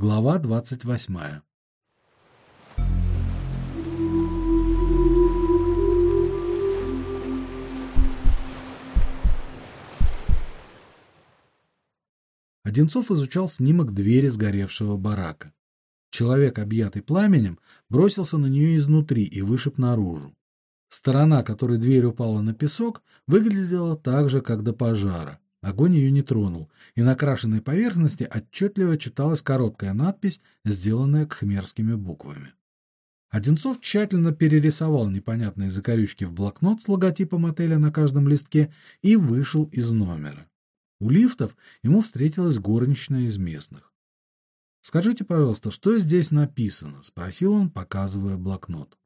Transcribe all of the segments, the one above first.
Глава двадцать восьмая. Одинцов изучал снимок двери сгоревшего барака. Человек, объятый пламенем, бросился на нее изнутри и вышиб наружу. Сторона, которой дверь упала на песок, выглядела так же, как до пожара. Огонь ее не тронул, и на крашенной поверхности отчетливо читалась короткая надпись, сделанная кхмерскими буквами. Одинцов тщательно перерисовал непонятные закорючки в блокнот с логотипом отеля на каждом листке и вышел из номера. У лифтов ему встретилась горничная из местных. Скажите, пожалуйста, что здесь написано, спросил он, показывая блокнот.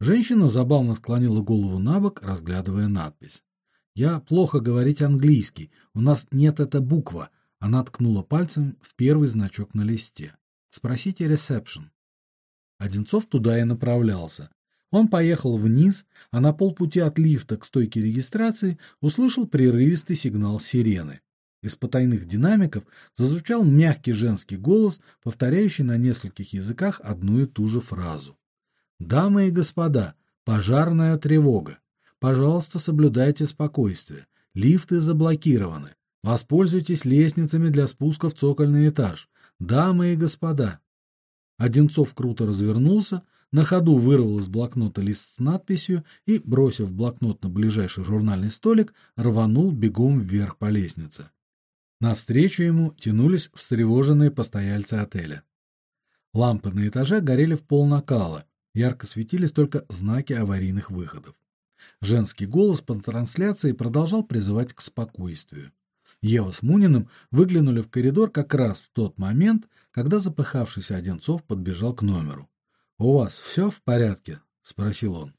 Женщина забавно склонила голову набок, разглядывая надпись. Я плохо говорить английский. У нас нет эта буква. Она ткнула пальцем в первый значок на листе. Спросите ресепшн. Одинцов туда и направлялся. Он поехал вниз, а на полпути от лифта к стойке регистрации услышал прерывистый сигнал сирены. Из потайных динамиков зазвучал мягкий женский голос, повторяющий на нескольких языках одну и ту же фразу. Дамы и господа, пожарная тревога. Пожалуйста, соблюдайте спокойствие. Лифты заблокированы. Воспользуйтесь лестницами для спуска в цокольный этаж. Дамы и господа. Одинцов круто развернулся, на ходу вырвал из блокнота лист с надписью и, бросив блокнот на ближайший журнальный столик, рванул бегом вверх по лестнице. Навстречу ему тянулись встревоженные постояльцы отеля. Лампы на этаже горели в пол накала, ярко светились только знаки аварийных выходов. Женский голос по трансляции продолжал призывать к спокойствию. Ева с Муниным выглянули в коридор как раз в тот момент, когда запыхавшийся Одинцов подбежал к номеру. "У вас все в порядке?" спросил он.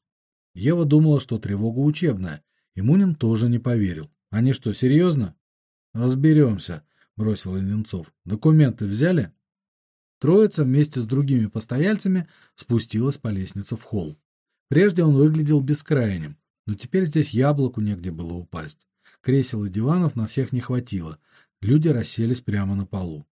Ева думала, что тревога учебная, и Мунин тоже не поверил. Они что, серьезно?» Разберемся, бросил Ленинцов. Документы взяли? Троица вместе с другими постояльцами спустилась по лестнице в холл. Прежде он выглядел бескрайним, но теперь здесь яблоку негде было упасть. Кресел и диванов на всех не хватило. Люди расселись прямо на полу.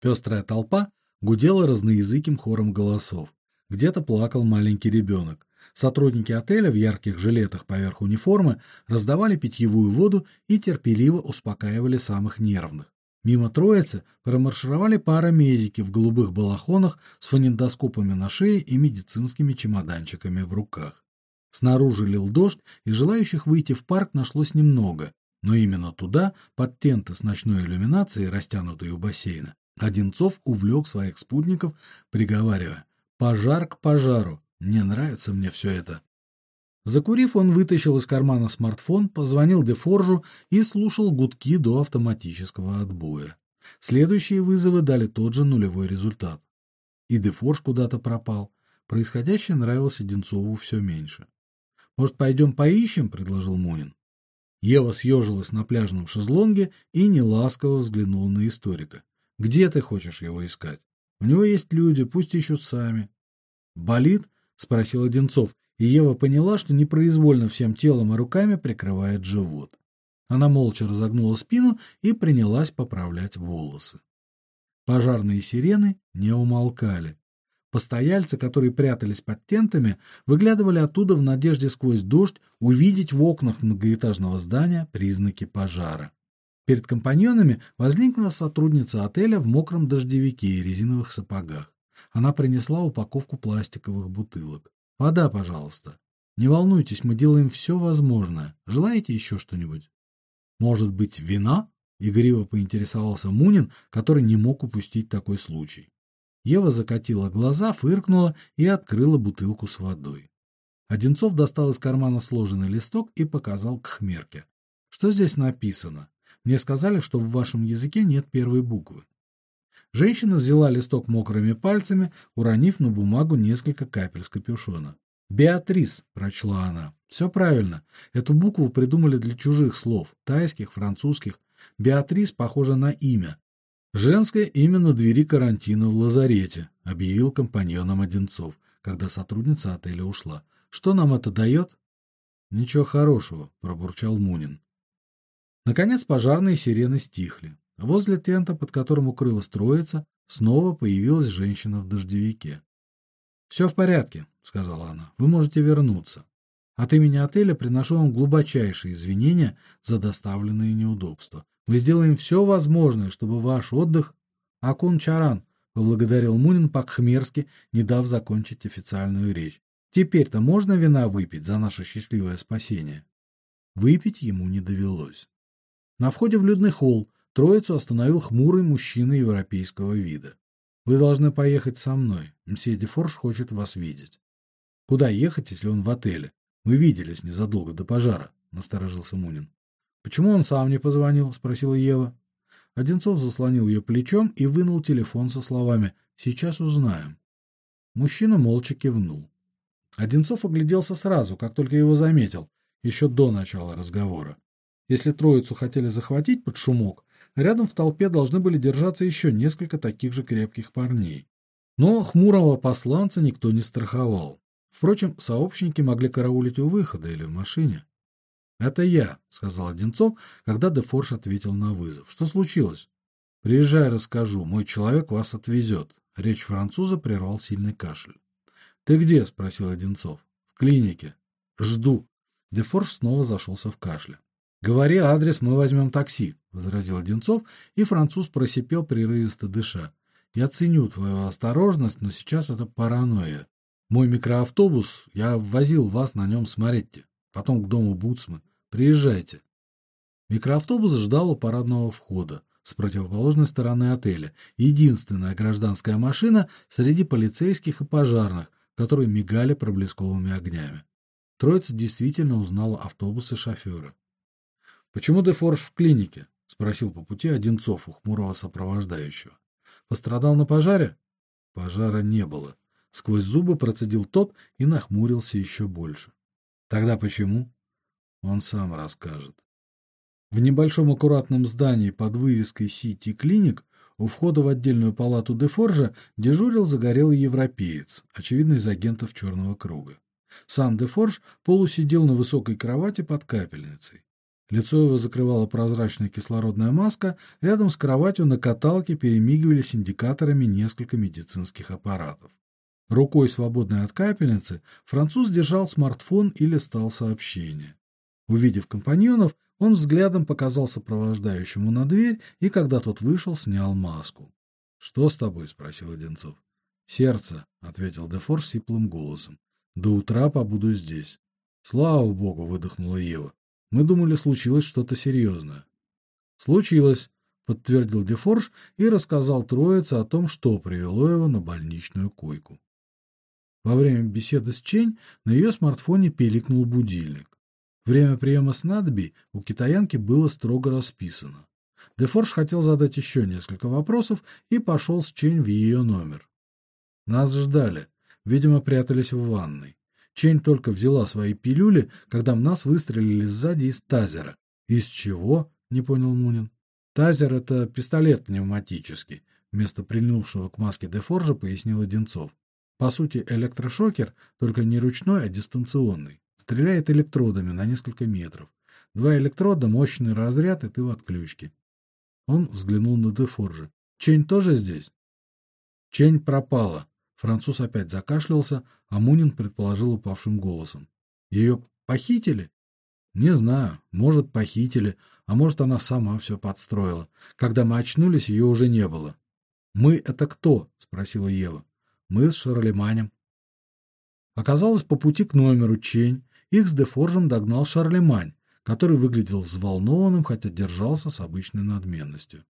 Пестрая толпа гудела разноязыким хором голосов. Где-то плакал маленький ребенок. Сотрудники отеля в ярких жилетах поверх униформы раздавали питьевую воду и терпеливо успокаивали самых нервных. Мимо троицы промаршировали пара медики в голубых балахонах с фонендоскопами на шее и медицинскими чемоданчиками в руках. Снаружи лил дождь, и желающих выйти в парк нашлось немного, но именно туда, под тенты с ночной иллюминацией, растянутой у бассейна, Одинцов увлек своих спутников, приговаривая: "Пожар к пожару, не нравится мне все это. Закурив, он вытащил из кармана смартфон, позвонил Дефоржу и слушал гудки до автоматического отбоя. Следующие вызовы дали тот же нулевой результат. И Дефорж куда-то пропал. Происходящее нравилось Денцову все меньше. Может, пойдем поищем, предложил Мунин. Ева съежилась на пляжном шезлонге и неласково взглянула на историка. Где ты хочешь его искать? У него есть люди, пусть ищут сами. Болит? спросил Одинцов, и Ева поняла, что непроизвольно всем телом и руками прикрывает живот. Она молча разогнула спину и принялась поправлять волосы. Пожарные сирены не умолкали. Постояльцы, которые прятались под тентами, выглядывали оттуда в надежде сквозь дождь увидеть в окнах многоэтажного здания признаки пожара. Перед компаньонами возникла сотрудница отеля в мокром дождевике и резиновых сапогах. Она принесла упаковку пластиковых бутылок. Вода, пожалуйста. Не волнуйтесь, мы делаем все возможное. Желаете еще что-нибудь? Может быть, вина? игриво поинтересовался Мунин, который не мог упустить такой случай. Ева закатила глаза, фыркнула и открыла бутылку с водой. Одинцов достал из кармана сложенный листок и показал к Хмерке. Что здесь написано? Мне сказали, что в вашем языке нет первой буквы. Женщина взяла листок мокрыми пальцами, уронив на бумагу несколько капель с капюшона. Беатрис, прочла она. Все правильно. Эту букву придумали для чужих слов, тайских, французских. Беатрис похоже на имя. Женское имя на двери карантина в лазарете, объявил компаньонам Одинцов, когда сотрудница отеля ушла. Что нам это дает?» «Ничего хорошего, пробурчал Мунин. Наконец пожарные сирены стихли. Возле тента, под которым укрылась троица, снова появилась женщина в дождевике. «Все в порядке, сказала она. Вы можете вернуться. От имени отеля приношу вам глубочайшие извинения за доставленные неудобства. Мы сделаем все возможное, чтобы ваш отдых Акун Чаран поблагодарил Мунин по-кхмерски, не дав закончить официальную речь. Теперь-то можно вина выпить за наше счастливое спасение. Выпить ему не довелось. На входе в людный холл троицу остановил хмурый мужчина европейского вида. Вы должны поехать со мной. Мсье Дефорж хочет вас видеть. Куда ехать, если он в отеле? Мы виделись незадолго до пожара, насторожился Мунин. Почему он сам не позвонил, спросила Ева. Одинцов заслонил ее плечом и вынул телефон со словами: "Сейчас узнаем". Мужчина молча кивнул. Одинцов огляделся сразу, как только его заметил, еще до начала разговора. Если троицу хотели захватить под шумок, рядом в толпе должны были держаться еще несколько таких же крепких парней. Но хмурого посланца никто не страховал. Впрочем, сообщники могли караулить у выхода или в машине. "Это я", сказал Одинцов, когда Дефорж ответил на вызов. "Что случилось?" "Приезжай, расскажу. Мой человек вас отвезет». Речь француза прервал сильный кашель. "Ты где?" спросил Одинцов. "В клинике. Жду". Дефорж снова зашелся в кашле. "Говори адрес, мы возьмем такси", возразил Одинцов, и француз просипел прерывисто дыша. "Я ценю твою осторожность, но сейчас это паранойя. Мой микроавтобус, я возил вас на нем с Маретти, потом к дому Буцман. Приезжайте. Микроавтобус ждал у парадного входа с противоположной стороны отеля. Единственная гражданская машина среди полицейских и пожарных, которые мигали проблесковыми огнями. Троица действительно узнала автобус и шофера. Почему Дефорж в клинике? спросил по пути Одинцов у хмурого сопровождающего. Пострадал на пожаре? Пожара не было. Сквозь зубы процедил тот и нахмурился еще больше. Тогда почему? Он сам расскажет. В небольшом аккуратном здании под вывеской Сити Клиник у входа в отдельную палату Дефоржа дежурил загорелый европеец, очевидно из агентов Черного круга. Сам Дефорж полусидел на высокой кровати под капельницей. Лицо его закрывала прозрачная кислородная маска, рядом с кроватью на каталке перемигивались индикаторами несколько медицинских аппаратов. Рукой, свободной от капельницы, француз держал смартфон и листал сообщения. Увидев компаньонов, он взглядом показал сопровождающему на дверь и, когда тот вышел, снял маску. "Что с тобой?" спросил Одинцов. "Сердце", ответил Дефорж сиплым голосом. "До утра побуду здесь". "Слава богу", выдохнула Ева. "Мы думали, случилось что-то серьезное». "Случилось", подтвердил Дефорж и рассказал троице о том, что привело его на больничную койку. Во время беседы с Чень на ее смартфоне пиликнул будильник. Время приема снадобий у китаянки было строго расписано. Дефорж хотел задать еще несколько вопросов и пошел с Чень в ее номер. Нас ждали, видимо, прятались в ванной. Чень только взяла свои пилюли, когда в нас выстрелили сзади из тазера. Из чего? не понял Мунин. Тазер это пистолет пневматический, вместо прильнувшего к маске Дефоржа пояснил Одинцов. По сути, электрошокер, только не ручной, а дистанционный. Стреляет электродами на несколько метров. Два электрода, мощный разряд, и ты в отключке. Он взглянул на Дефоржа. Чень тоже здесь? Чень пропала. Француз опять закашлялся, а Мунин предположил упавшим голосом: «Ее похитили? Не знаю, может, похитили, а может, она сама все подстроила. Когда мы очнулись, ее уже не было. Мы это кто? спросила Ева. Мы с Шарлеманем. Оказалось, по пути к номеру Чень их с Дефоржем догнал Шарлемань, который выглядел взволнованным, хотя держался с обычной надменностью.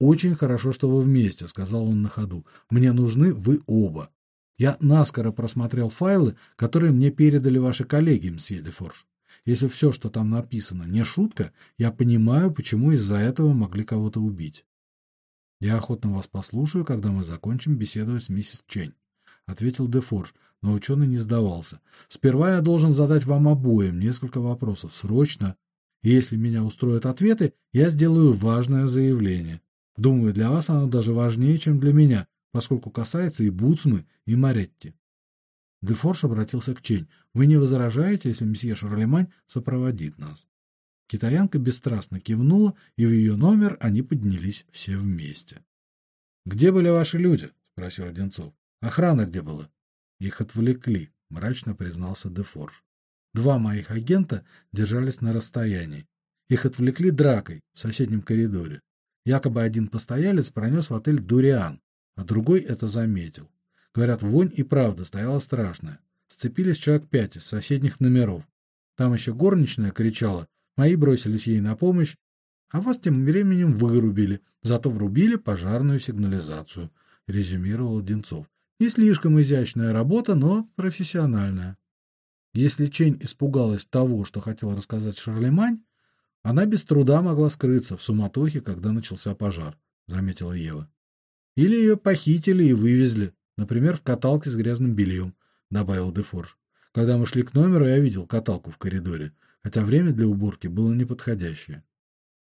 Очень хорошо, что вы вместе, сказал он на ходу. Мне нужны вы оба. Я наскоро просмотрел файлы, которые мне передали ваши коллеги, мсье Дефорж. Если все, что там написано, не шутка, я понимаю, почему из-за этого могли кого-то убить. Я охотно вас послушаю, когда мы закончим беседовать с миссис Чень, ответил Дефорж, но ученый не сдавался. Сперва я должен задать вам обоим несколько вопросов срочно, если меня устроят ответы, я сделаю важное заявление. Думаю, для вас оно даже важнее, чем для меня, поскольку касается и Буцмы, и Маретти. Дефорж обратился к Чень. Вы не возражаете, если месье Шарлемань сопроводит нас? Китаянка бесстрастно кивнула, и в ее номер они поднялись все вместе. Где были ваши люди? спросил Одинцов. Охрана где была? Их отвлекли, мрачно признался Дефорж. Два моих агента держались на расстоянии. Их отвлекли дракой в соседнем коридоре. Якобы один постоялец пронес в отель дуриан, а другой это заметил. Говорят, вонь и правда стояла страшная. Сцепились человек пять из соседних номеров. Там еще горничная кричала, мои бросились ей на помощь, а вас тем временем вырубили, зато врубили пожарную сигнализацию, резюмировал Одинцов. Не слишком изящная работа, но профессиональная. Если Чень испугалась того, что хотел рассказать Шарлемань, она без труда могла скрыться в суматохе, когда начался пожар, заметила Ева. Или ее похитили и вывезли, например, в каталке с грязным бельем, добавил Дефорж. Когда мы шли к номеру, я видел каталку в коридоре, хотя время для уборки было неподходящее.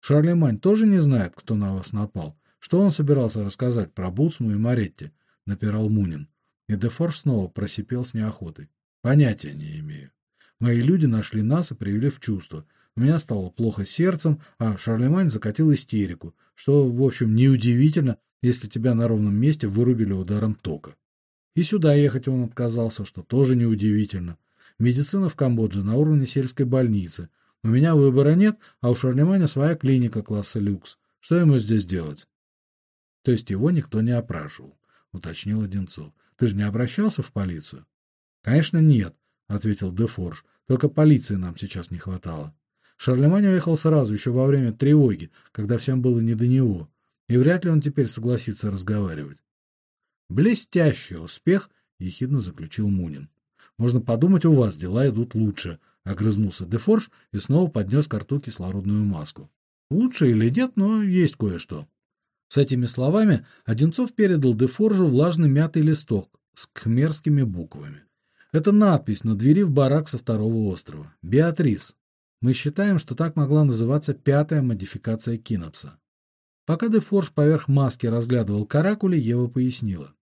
Шарлемань тоже не знает, кто на вас напал. Что он собирался рассказать про Буцму и Маретти? напирал Мунин. И Дефорж снова просипел с неохотой. Понятия не имею. Мои люди нашли нас и привели в чувство. У меня стало плохо сердцем, а Шарлемань закатил истерику, что, в общем, неудивительно, если тебя на ровном месте вырубили ударом тока. И сюда ехать он отказался, что тоже неудивительно. Медицина в Камбодже на уровне сельской больницы. У меня выбора нет, а у Шарлеманя своя клиника класса люкс. Что ему здесь делать? То есть его никто не опрашивал, уточнил Одинцов. Ты же не обращался в полицию? Конечно, нет, ответил Дефорж. Только полиции нам сейчас не хватало. Шарлемань уехал сразу, еще во время тревоги, когда всем было не до него и вряд ли он теперь согласится разговаривать. Блестящий успех, ехидно заключил Мунин. Можно подумать, у вас дела идут лучше, огрызнулся Дефорж и снова поднес к рту кислородную маску. Лучше или нет, но есть кое-что. С этими словами Одинцов передал Дефоржу влажный мятый листок с кхмерскими буквами. Это надпись на двери в барак со второго острова. Беатрис. Мы считаем, что так могла называться пятая модификация Кинопса. Пока Дефорж поверх маски разглядывал каракули, Ева пояснила.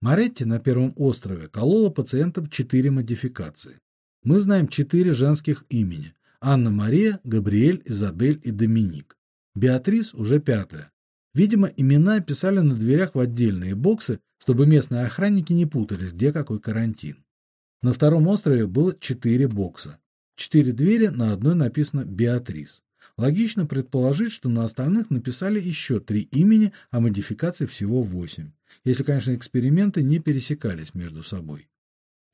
Маретти на первом острове колола пациентам четыре модификации. Мы знаем четыре женских имени: Анна-Мария, Габриэль, Изабель и Доминик. Беатрис уже пятая. Видимо, имена писали на дверях в отдельные боксы, чтобы местные охранники не путались, где какой карантин. На втором острове было четыре бокса. Четыре двери, на одной написано Беатрис. Логично предположить, что на остальных написали еще три имени, а модификаций всего восемь. Если, конечно, эксперименты не пересекались между собой.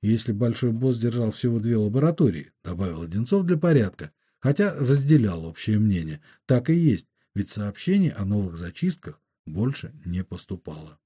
Если большой босс держал всего две лаборатории, добавил Одинцов для порядка, хотя разделял общее мнение. Так и есть, ведь сообщений о новых зачистках больше не поступало.